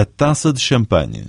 a taça de champanhe.